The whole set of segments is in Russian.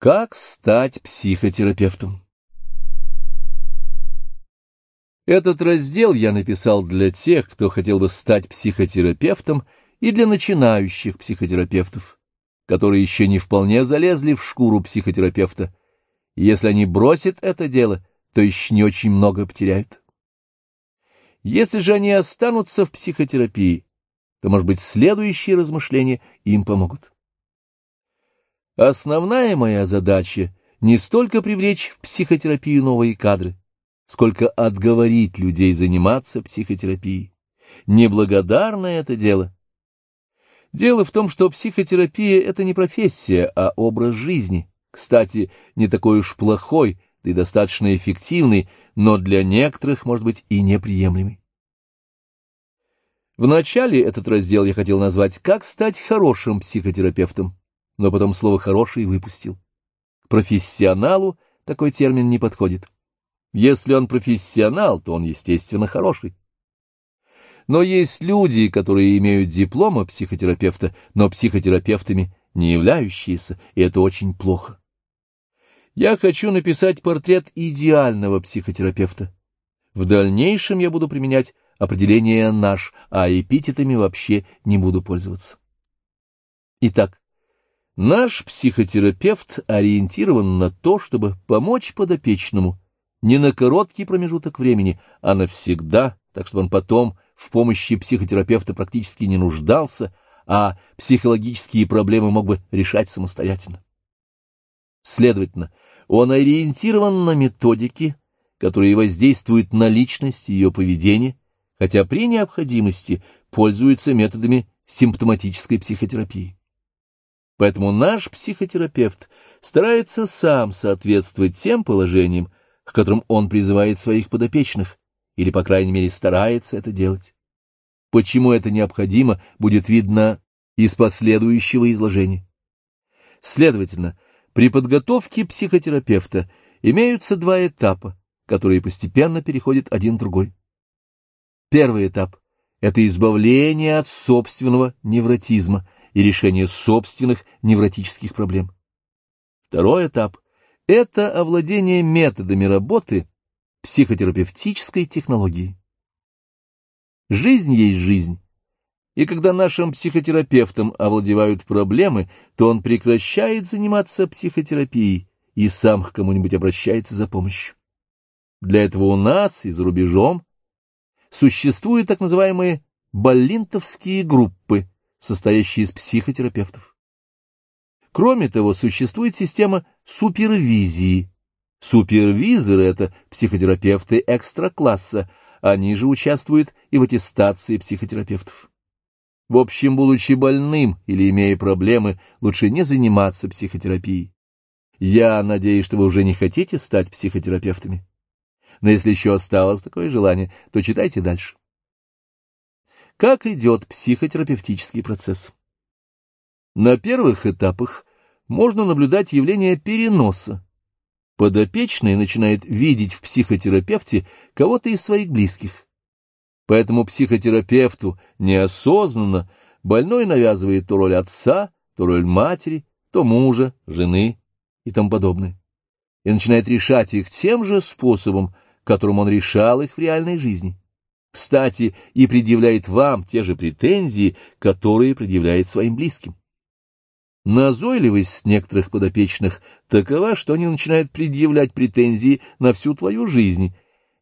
Как стать психотерапевтом? Этот раздел я написал для тех, кто хотел бы стать психотерапевтом, и для начинающих психотерапевтов, которые еще не вполне залезли в шкуру психотерапевта. Если они бросят это дело, то еще не очень много потеряют. Если же они останутся в психотерапии, то, может быть, следующие размышления им помогут. Основная моя задача не столько привлечь в психотерапию новые кадры, сколько отговорить людей заниматься психотерапией. Неблагодарное это дело. Дело в том, что психотерапия — это не профессия, а образ жизни. Кстати, не такой уж плохой, да и достаточно эффективный, но для некоторых, может быть, и неприемлемый. Вначале этот раздел я хотел назвать «Как стать хорошим психотерапевтом» но потом слово «хороший» выпустил. К профессионалу такой термин не подходит. Если он профессионал, то он, естественно, хороший. Но есть люди, которые имеют диплома психотерапевта, но психотерапевтами не являющиеся, и это очень плохо. Я хочу написать портрет идеального психотерапевта. В дальнейшем я буду применять определение «наш», а эпитетами вообще не буду пользоваться. Итак, Наш психотерапевт ориентирован на то, чтобы помочь подопечному не на короткий промежуток времени, а навсегда, так чтобы он потом в помощи психотерапевта практически не нуждался, а психологические проблемы мог бы решать самостоятельно. Следовательно, он ориентирован на методики, которые воздействуют на личность и ее поведение, хотя при необходимости пользуются методами симптоматической психотерапии. Поэтому наш психотерапевт старается сам соответствовать тем положениям, к которым он призывает своих подопечных, или, по крайней мере, старается это делать. Почему это необходимо, будет видно из последующего изложения. Следовательно, при подготовке психотерапевта имеются два этапа, которые постепенно переходят один в другой. Первый этап – это избавление от собственного невротизма – и решение собственных невротических проблем. Второй этап – это овладение методами работы психотерапевтической технологии. Жизнь есть жизнь, и когда нашим психотерапевтом овладевают проблемы, то он прекращает заниматься психотерапией и сам к кому-нибудь обращается за помощью. Для этого у нас и за рубежом существуют так называемые баллинтовские группы, состоящий из психотерапевтов. Кроме того, существует система супервизии. Супервизоры — это психотерапевты экстра-класса, они же участвуют и в аттестации психотерапевтов. В общем, будучи больным или имея проблемы, лучше не заниматься психотерапией. Я надеюсь, что вы уже не хотите стать психотерапевтами. Но если еще осталось такое желание, то читайте дальше. Как идет психотерапевтический процесс? На первых этапах можно наблюдать явление переноса. Подопечный начинает видеть в психотерапевте кого-то из своих близких. Поэтому психотерапевту неосознанно больной навязывает то роль отца, то роль матери, то мужа, жены и тому подобное. И начинает решать их тем же способом, которым он решал их в реальной жизни кстати, и предъявляет вам те же претензии, которые предъявляет своим близким. Назойливость некоторых подопечных такова, что они начинают предъявлять претензии на всю твою жизнь.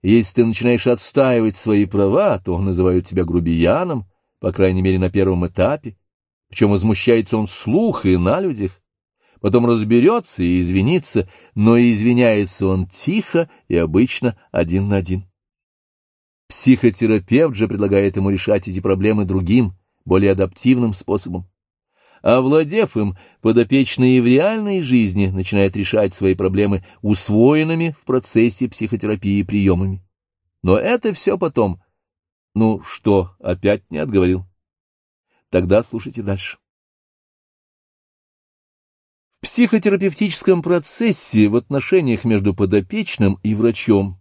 Если ты начинаешь отстаивать свои права, то называют тебя грубияном, по крайней мере, на первом этапе. Причем возмущается он вслух и на людях. Потом разберется и извинится, но извиняется он тихо и обычно один на один. Психотерапевт же предлагает ему решать эти проблемы другим, более адаптивным способом. Овладев им, подопечный в реальной жизни начинает решать свои проблемы усвоенными в процессе психотерапии приемами. Но это все потом. Ну что, опять не отговорил? Тогда слушайте дальше. В психотерапевтическом процессе в отношениях между подопечным и врачом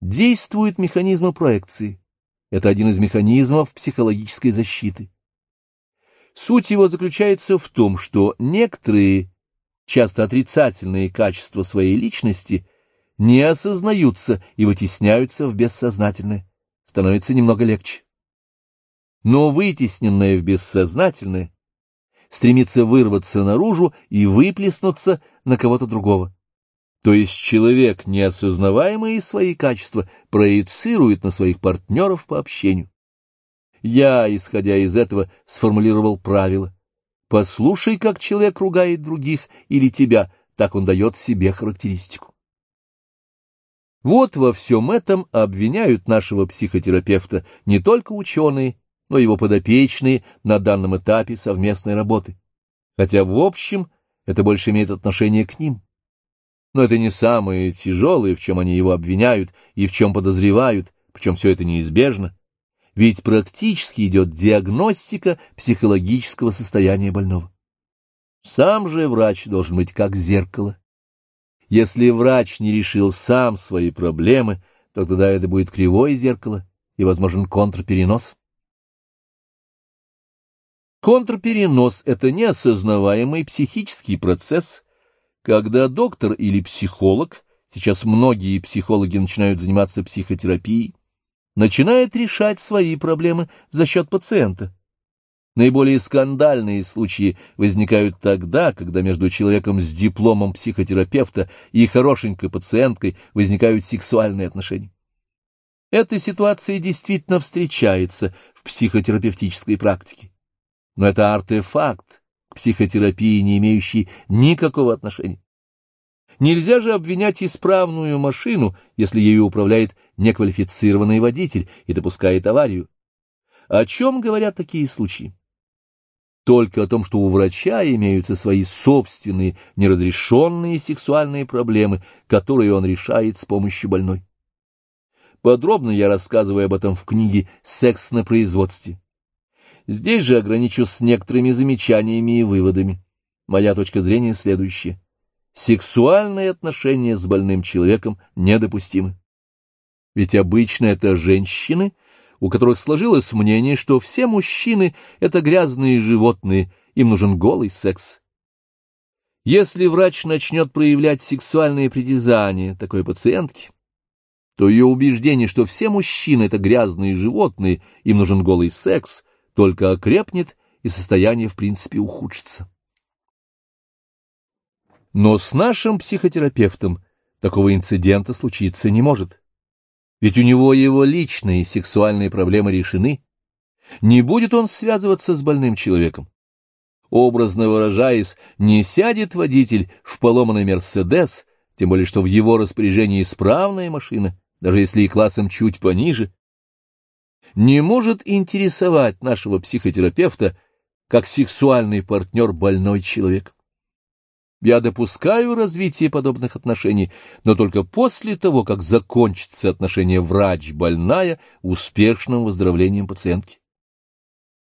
действуют механизмы проекции. Это один из механизмов психологической защиты. Суть его заключается в том, что некоторые часто отрицательные качества своей личности не осознаются и вытесняются в бессознательное, становится немного легче. Но вытесненное в бессознательное стремится вырваться наружу и выплеснуться на кого-то другого. То есть человек, неосознаваемые свои качества, проецирует на своих партнеров по общению. Я, исходя из этого, сформулировал правило. Послушай, как человек ругает других или тебя, так он дает себе характеристику. Вот во всем этом обвиняют нашего психотерапевта не только ученые, но и его подопечные на данном этапе совместной работы. Хотя, в общем, это больше имеет отношение к ним. Но это не самое тяжелое, в чем они его обвиняют и в чем подозревают, причем все это неизбежно ведь практически идет диагностика психологического состояния больного. Сам же врач должен быть как зеркало. Если врач не решил сам свои проблемы, то тогда это будет кривое зеркало и возможен контрперенос. Контрперенос – это неосознаваемый психический процесс, когда доктор или психолог, сейчас многие психологи начинают заниматься психотерапией, начинает решать свои проблемы за счет пациента. Наиболее скандальные случаи возникают тогда, когда между человеком с дипломом психотерапевта и хорошенькой пациенткой возникают сексуальные отношения. Эта ситуация действительно встречается в психотерапевтической практике. Но это артефакт психотерапии, не имеющий никакого отношения. Нельзя же обвинять исправную машину, если ею управляет неквалифицированный водитель и допускает аварию. О чем говорят такие случаи? Только о том, что у врача имеются свои собственные неразрешенные сексуальные проблемы, которые он решает с помощью больной. Подробно я рассказываю об этом в книге «Секс на производстве». Здесь же ограничусь с некоторыми замечаниями и выводами. Моя точка зрения следующая. Сексуальные отношения с больным человеком недопустимы. Ведь обычно это женщины, у которых сложилось мнение, что все мужчины — это грязные животные, им нужен голый секс. Если врач начнет проявлять сексуальные притязания такой пациентки, то ее убеждение, что все мужчины — это грязные животные, им нужен голый секс, только окрепнет и состояние в принципе ухудшится. Но с нашим психотерапевтом такого инцидента случиться не может. Ведь у него его личные сексуальные проблемы решены. Не будет он связываться с больным человеком. Образно выражаясь, не сядет водитель в поломанный «Мерседес», тем более что в его распоряжении исправная машина, даже если и классом чуть пониже. Не может интересовать нашего психотерапевта как сексуальный партнер больной человек. Я допускаю развитие подобных отношений, но только после того, как закончится отношение врач-больная успешным выздоровлением пациентки.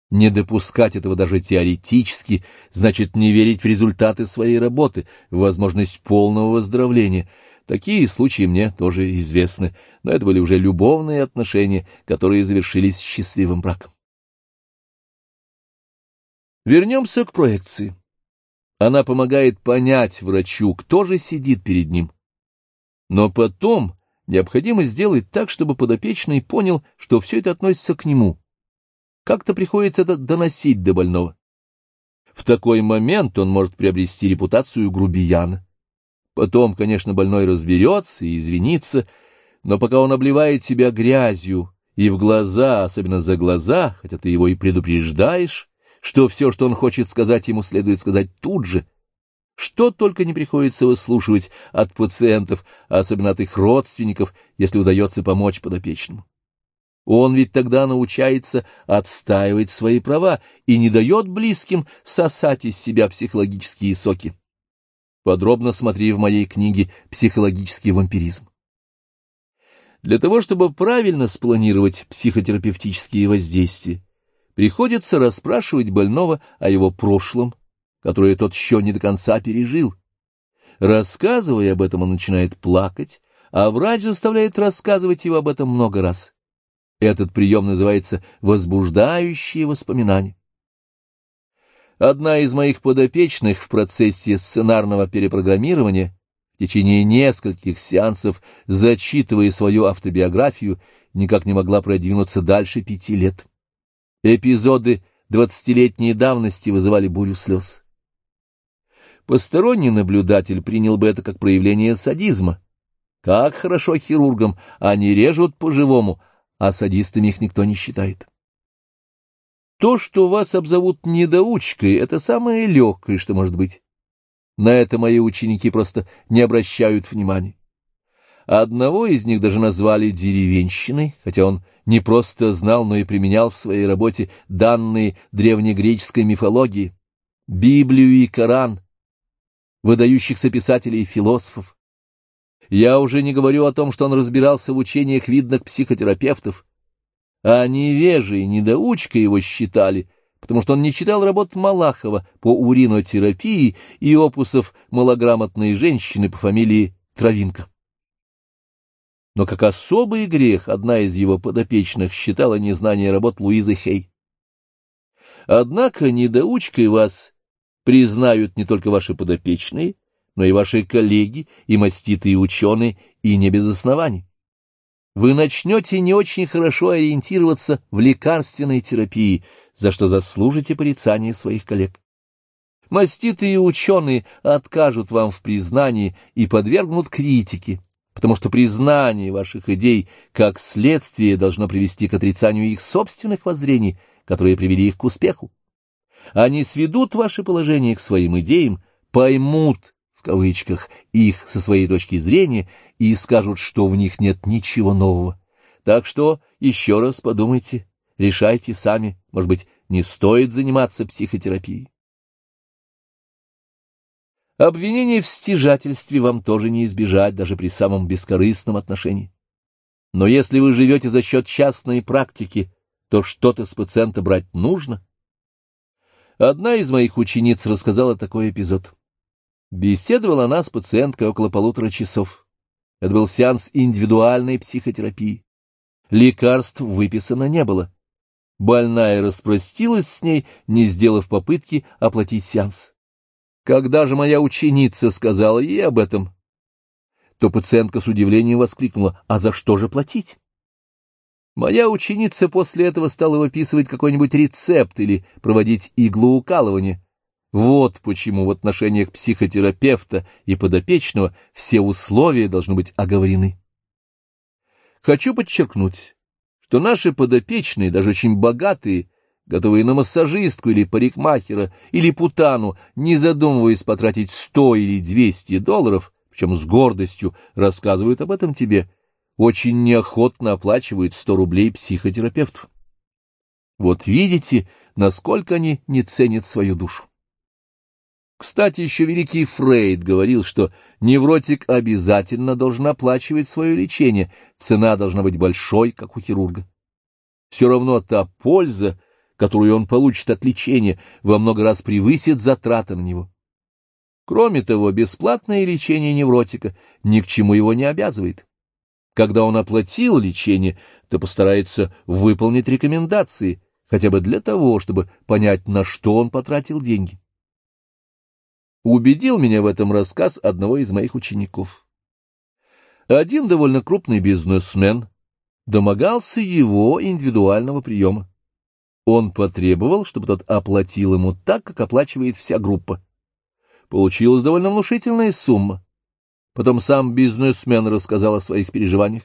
Не допускать этого даже теоретически значит не верить в результаты своей работы, в возможность полного выздоровления. Такие случаи мне тоже известны, но это были уже любовные отношения, которые завершились счастливым браком. Вернемся к проекции. Она помогает понять врачу, кто же сидит перед ним. Но потом необходимо сделать так, чтобы подопечный понял, что все это относится к нему. Как-то приходится это доносить до больного. В такой момент он может приобрести репутацию грубияна. Потом, конечно, больной разберется и извинится, но пока он обливает себя грязью и в глаза, особенно за глаза, хотя ты его и предупреждаешь, что все, что он хочет сказать, ему следует сказать тут же. Что только не приходится выслушивать от пациентов, а особенно от их родственников, если удается помочь подопечному. Он ведь тогда научается отстаивать свои права и не дает близким сосать из себя психологические соки. Подробно смотри в моей книге «Психологический вампиризм». Для того, чтобы правильно спланировать психотерапевтические воздействия, приходится расспрашивать больного о его прошлом, которое тот еще не до конца пережил. Рассказывая об этом, он начинает плакать, а врач заставляет рассказывать его об этом много раз. Этот прием называется «возбуждающие воспоминания». Одна из моих подопечных в процессе сценарного перепрограммирования в течение нескольких сеансов, зачитывая свою автобиографию, никак не могла продвинуться дальше пяти лет. Эпизоды двадцатилетней давности вызывали бурю слез. Посторонний наблюдатель принял бы это как проявление садизма. Как хорошо хирургам, они режут по-живому, а садистами их никто не считает. То, что вас обзовут недоучкой, это самое легкое, что может быть. На это мои ученики просто не обращают внимания. Одного из них даже назвали деревенщиной, хотя он не просто знал, но и применял в своей работе данные древнегреческой мифологии, Библию и Коран, выдающихся писателей и философов. Я уже не говорю о том, что он разбирался в учениях видных психотерапевтов, а невежи и недоучка его считали, потому что он не читал работ Малахова по уринотерапии и опусов малограмотной женщины по фамилии Травинка. Но как особый грех одна из его подопечных считала незнание работ Луизы Хей. Однако недоучкой вас признают не только ваши подопечные, но и ваши коллеги, и маститые ученые, и не без оснований. Вы начнете не очень хорошо ориентироваться в лекарственной терапии, за что заслужите порицание своих коллег. Маститые ученые откажут вам в признании и подвергнут критике, потому что признание ваших идей как следствие должно привести к отрицанию их собственных воззрений, которые привели их к успеху. Они сведут ваше положение к своим идеям, поймут, кавычках, их со своей точки зрения и скажут, что в них нет ничего нового. Так что еще раз подумайте, решайте сами, может быть, не стоит заниматься психотерапией. Обвинений в стяжательстве вам тоже не избежать даже при самом бескорыстном отношении. Но если вы живете за счет частной практики, то что-то с пациента брать нужно. Одна из моих учениц рассказала такой эпизод. Беседовала она с пациенткой около полутора часов. Это был сеанс индивидуальной психотерапии. Лекарств выписано не было. Больная распростилась с ней, не сделав попытки оплатить сеанс. Когда же моя ученица сказала ей об этом, то пациентка с удивлением воскликнула, «А за что же платить?» Моя ученица после этого стала выписывать какой-нибудь рецепт или проводить иглоукалывание. Вот почему в отношениях психотерапевта и подопечного все условия должны быть оговорены. Хочу подчеркнуть, что наши подопечные, даже очень богатые, готовые на массажистку или парикмахера или путану, не задумываясь потратить сто или двести долларов, причем с гордостью рассказывают об этом тебе, очень неохотно оплачивают 100 рублей психотерапевту. Вот видите, насколько они не ценят свою душу. Кстати, еще великий Фрейд говорил, что невротик обязательно должен оплачивать свое лечение, цена должна быть большой, как у хирурга. Все равно та польза, которую он получит от лечения, во много раз превысит затраты на него. Кроме того, бесплатное лечение невротика ни к чему его не обязывает. Когда он оплатил лечение, то постарается выполнить рекомендации, хотя бы для того, чтобы понять, на что он потратил деньги. Убедил меня в этом рассказ одного из моих учеников. Один довольно крупный бизнесмен домогался его индивидуального приема. Он потребовал, чтобы тот оплатил ему так, как оплачивает вся группа. Получилась довольно внушительная сумма. Потом сам бизнесмен рассказал о своих переживаниях.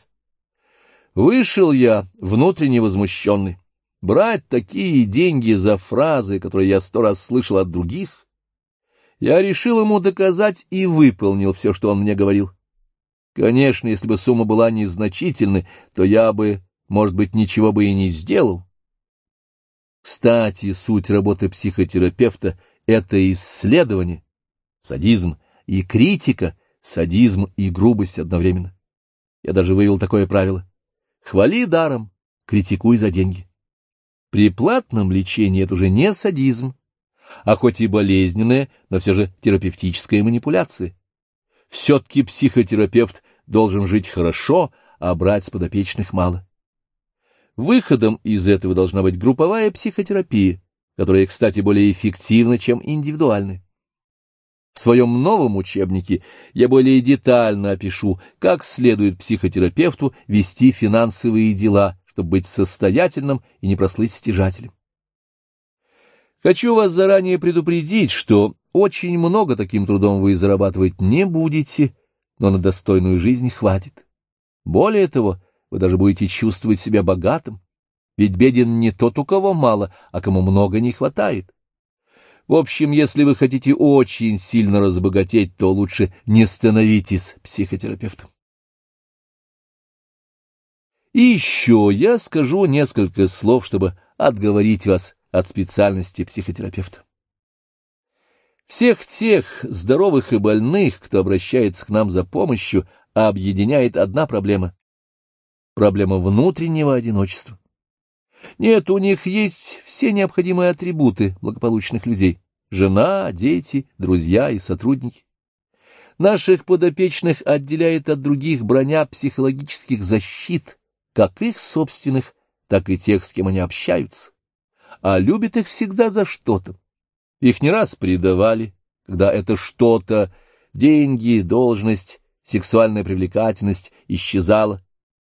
Вышел я, внутренне возмущенный. Брать такие деньги за фразы, которые я сто раз слышал от других, я решил ему доказать и выполнил все, что он мне говорил. Конечно, если бы сумма была незначительной, то я бы, может быть, ничего бы и не сделал. Кстати, суть работы психотерапевта — это исследование, садизм и критика, садизм и грубость одновременно. Я даже вывел такое правило. Хвали даром, критикуй за деньги. При платном лечении это уже не садизм, а хоть и болезненная, но все же терапевтическая манипуляция. Все-таки психотерапевт должен жить хорошо, а брать с подопечных мало. Выходом из этого должна быть групповая психотерапия, которое, кстати, более эффективно, чем индивидуальное. В своем новом учебнике я более детально опишу, как следует психотерапевту вести финансовые дела, чтобы быть состоятельным и не прослыть стяжателем. Хочу вас заранее предупредить, что очень много таким трудом вы зарабатывать не будете, но на достойную жизнь хватит. Более того, вы даже будете чувствовать себя богатым, ведь беден не тот, у кого мало, а кому много не хватает. В общем, если вы хотите очень сильно разбогатеть, то лучше не становитесь психотерапевтом. И еще я скажу несколько слов, чтобы отговорить вас от специальности психотерапевта. Всех тех здоровых и больных, кто обращается к нам за помощью, объединяет одна проблема — проблема внутреннего одиночества. Нет, у них есть все необходимые атрибуты благополучных людей — жена, дети, друзья и сотрудники. Наших подопечных отделяет от других броня психологических защит, как их собственных, так и тех, с кем они общаются. А любят их всегда за что-то. Их не раз предавали, когда это что-то — деньги, должность, сексуальная привлекательность — исчезало.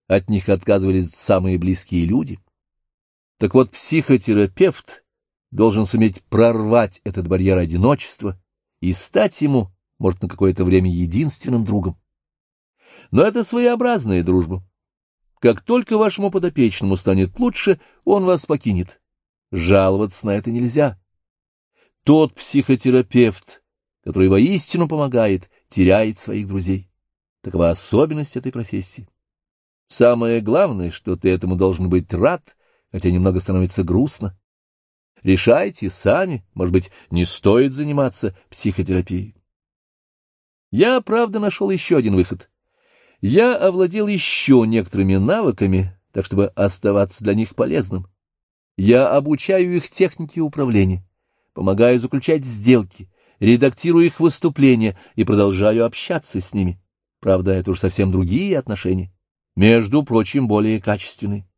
От них отказывались самые близкие люди — так вот, психотерапевт должен суметь прорвать этот барьер одиночества и стать ему, может, на какое-то время единственным другом. Но это своеобразная дружба. Как только вашему подопечному станет лучше, он вас покинет. Жаловаться на это нельзя. Тот психотерапевт, который воистину помогает, теряет своих друзей. Такова особенность этой профессии. Самое главное, что ты этому должен быть рад — хотя немного становится грустно. Решайте сами, может быть, не стоит заниматься психотерапией. Я, правда, нашел еще один выход. Я овладел еще некоторыми навыками, так чтобы оставаться для них полезным. Я обучаю их технике управления, помогаю заключать сделки, редактирую их выступления и продолжаю общаться с ними. Правда, это уж совсем другие отношения, между прочим, более качественные.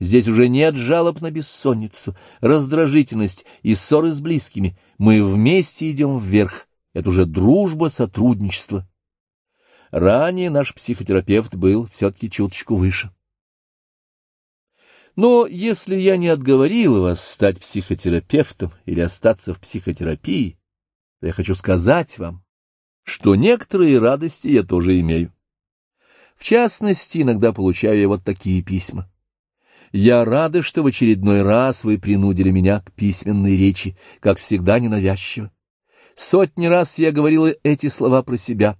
Здесь уже нет жалоб на бессонницу, раздражительность и ссоры с близкими. Мы вместе идем вверх. Это уже дружба, сотрудничество. Ранее наш психотерапевт был все-таки чуточку выше. Но если я не отговорил вас стать психотерапевтом или остаться в психотерапии, то я хочу сказать вам, что некоторые радости я тоже имею. В частности, иногда получаю я вот такие письма. Я рада, что в очередной раз вы принудили меня к письменной речи, как всегда ненавязчиво. Сотни раз я говорила эти слова про себя,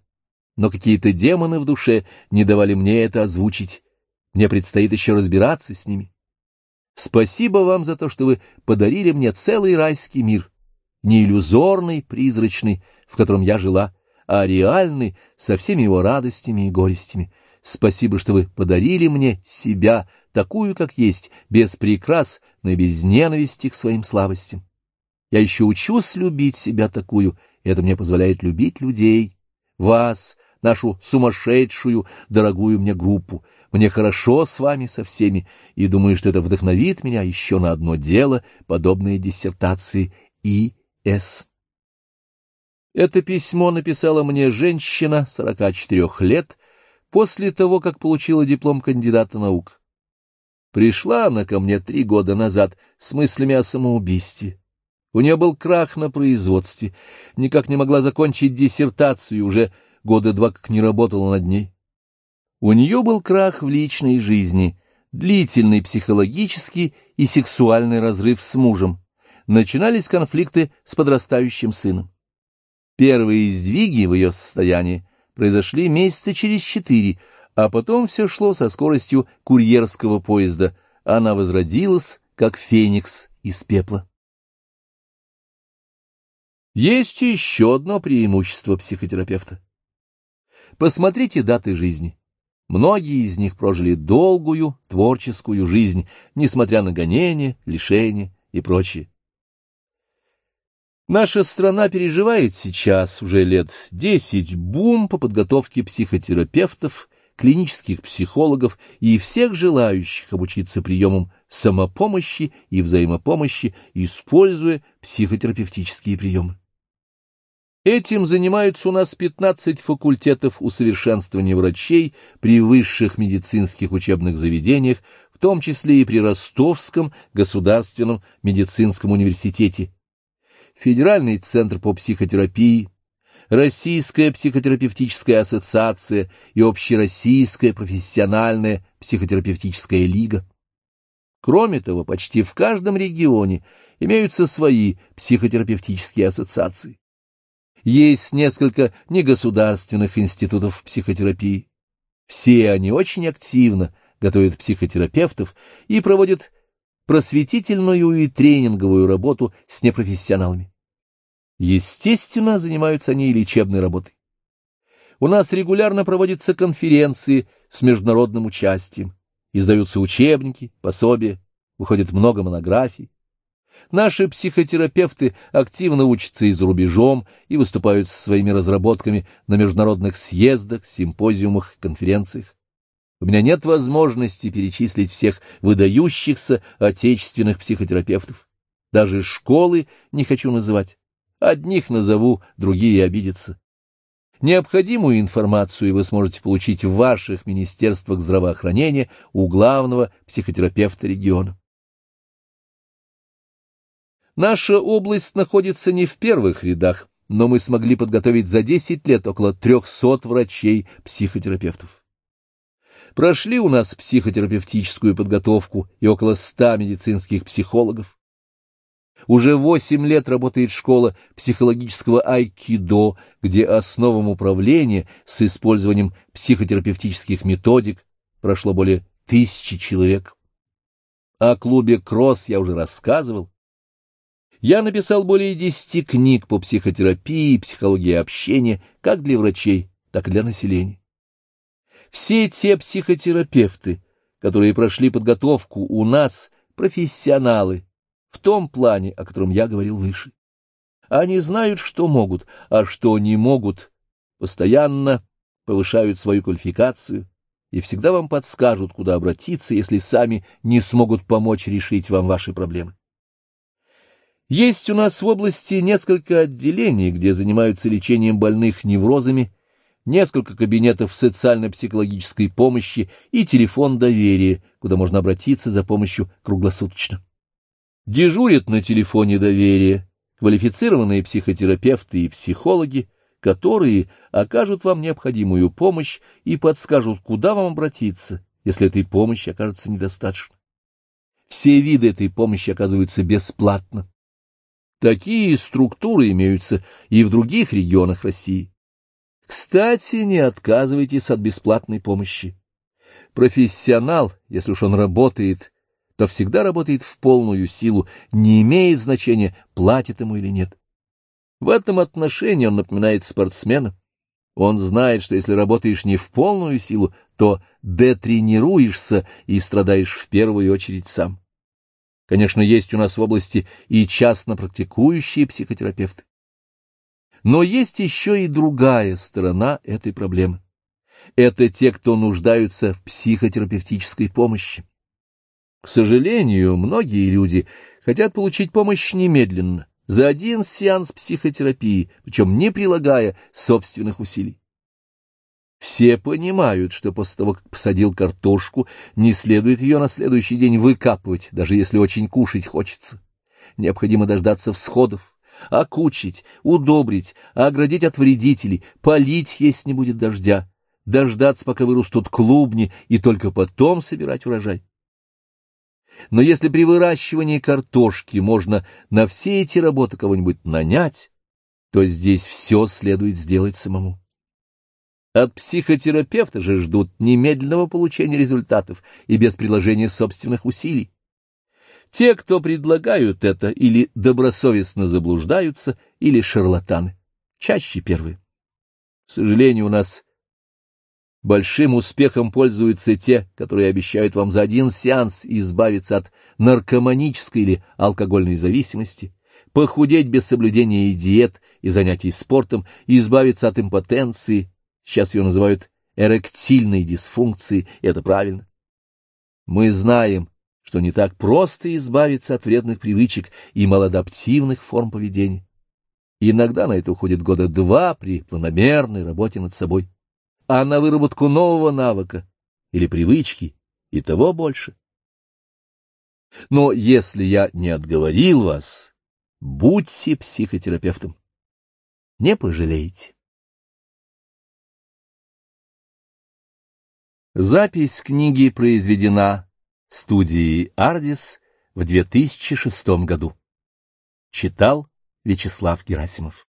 но какие-то демоны в душе не давали мне это озвучить. Мне предстоит еще разбираться с ними. Спасибо вам за то, что вы подарили мне целый райский мир, не иллюзорный, призрачный, в котором я жила, а реальный, со всеми его радостями и горестями. Спасибо, что вы подарили мне себя, такую, как есть, без прикрас, но и без ненависти к своим слабостям. Я еще учусь любить себя такую, и это мне позволяет любить людей, вас, нашу сумасшедшую, дорогую мне группу. Мне хорошо с вами со всеми, и думаю, что это вдохновит меня еще на одно дело, подобное диссертации И.С. Это письмо написала мне женщина 44 лет после того, как получила диплом кандидата наук. Пришла она ко мне три года назад с мыслями о самоубийстве. У нее был крах на производстве, никак не могла закончить диссертацию, уже года два как не работала над ней. У нее был крах в личной жизни, длительный психологический и сексуальный разрыв с мужем. Начинались конфликты с подрастающим сыном. Первые сдвиги в ее состоянии произошли месяца через четыре, а потом все шло со скоростью курьерского поезда. Она возродилась, как феникс из пепла. Есть еще одно преимущество психотерапевта. Посмотрите даты жизни. Многие из них прожили долгую творческую жизнь, несмотря на гонения, лишения и прочее. Наша страна переживает сейчас уже лет десять бум по подготовке психотерапевтов клинических психологов и всех желающих обучиться приемам самопомощи и взаимопомощи, используя психотерапевтические приемы. Этим занимаются у нас 15 факультетов усовершенствования врачей при высших медицинских учебных заведениях, в том числе и при Ростовском государственном медицинском университете, Федеральный центр по психотерапии, Российская психотерапевтическая ассоциация и Общероссийская профессиональная психотерапевтическая лига. Кроме того, почти в каждом регионе имеются свои психотерапевтические ассоциации. Есть несколько негосударственных институтов психотерапии. Все они очень активно готовят психотерапевтов и проводят просветительную и тренинговую работу с непрофессионалами. Естественно, занимаются они и лечебной работой. У нас регулярно проводятся конференции с международным участием, издаются учебники, пособия, выходит много монографий. Наши психотерапевты активно учатся и за рубежом и выступают со своими разработками на международных съездах, симпозиумах, конференциях. У меня нет возможности перечислить всех выдающихся отечественных психотерапевтов. Даже школы не хочу называть. Одних назову, другие обидятся. Необходимую информацию вы сможете получить в ваших министерствах здравоохранения у главного психотерапевта региона. Наша область находится не в первых рядах, но мы смогли подготовить за 10 лет около 300 врачей-психотерапевтов. Прошли у нас психотерапевтическую подготовку и около 100 медицинских психологов. Уже 8 лет работает школа психологического айкидо, где основам управления с использованием психотерапевтических методик прошло более тысячи человек. О клубе «Кросс» я уже рассказывал. Я написал более десяти книг по психотерапии психологии общения как для врачей, так и для населения. Все те психотерапевты, которые прошли подготовку у нас, профессионалы, в том плане, о котором я говорил выше. Они знают, что могут, а что не могут, постоянно повышают свою квалификацию и всегда вам подскажут, куда обратиться, если сами не смогут помочь решить вам ваши проблемы. Есть у нас в области несколько отделений, где занимаются лечением больных неврозами, несколько кабинетов социально-психологической помощи и телефон доверия, куда можно обратиться за помощью круглосуточно. Дежурят на телефоне доверия квалифицированные психотерапевты и психологи, которые окажут вам необходимую помощь и подскажут, куда вам обратиться, если этой помощи окажется недостаточно. Все виды этой помощи оказываются бесплатно. Такие структуры имеются и в других регионах России. Кстати, не отказывайтесь от бесплатной помощи. Профессионал, если уж он работает, то всегда работает в полную силу, не имеет значения, платит ему или нет. В этом отношении он напоминает спортсмена. Он знает, что если работаешь не в полную силу, то детренируешься и страдаешь в первую очередь сам. Конечно, есть у нас в области и частно практикующие психотерапевты. Но есть еще и другая сторона этой проблемы. Это те, кто нуждаются в психотерапевтической помощи. К сожалению, многие люди хотят получить помощь немедленно, за один сеанс психотерапии, причем не прилагая собственных усилий. Все понимают, что после того, как посадил картошку, не следует ее на следующий день выкапывать, даже если очень кушать хочется. Необходимо дождаться всходов, окучить, удобрить, оградить от вредителей, полить, если не будет дождя, дождаться, пока вырастут клубни, и только потом собирать урожай. Но если при выращивании картошки можно на все эти работы кого-нибудь нанять, то здесь все следует сделать самому. От психотерапевта же ждут немедленного получения результатов и без приложения собственных усилий. Те, кто предлагают это, или добросовестно заблуждаются, или шарлатаны. Чаще первые. К сожалению, у нас большим успехом пользуются те, которые обещают вам за один сеанс избавиться от наркоманической или алкогольной зависимости, похудеть без соблюдения диет и занятий спортом, избавиться от импотенции, сейчас ее называют эректильной дисфункции, и это правильно. Мы знаем, что не так просто избавиться от вредных привычек и малоадаптивных форм поведения. иногда на это уходит года два при планомерной работе над собой, а на выработку нового навыка или привычки и того больше. Но если я не отговорил вас, будьте психотерапевтом. Не пожалеете. Запись книги произведена студией «Ардис» в 2006 году. Читал Вячеслав Герасимов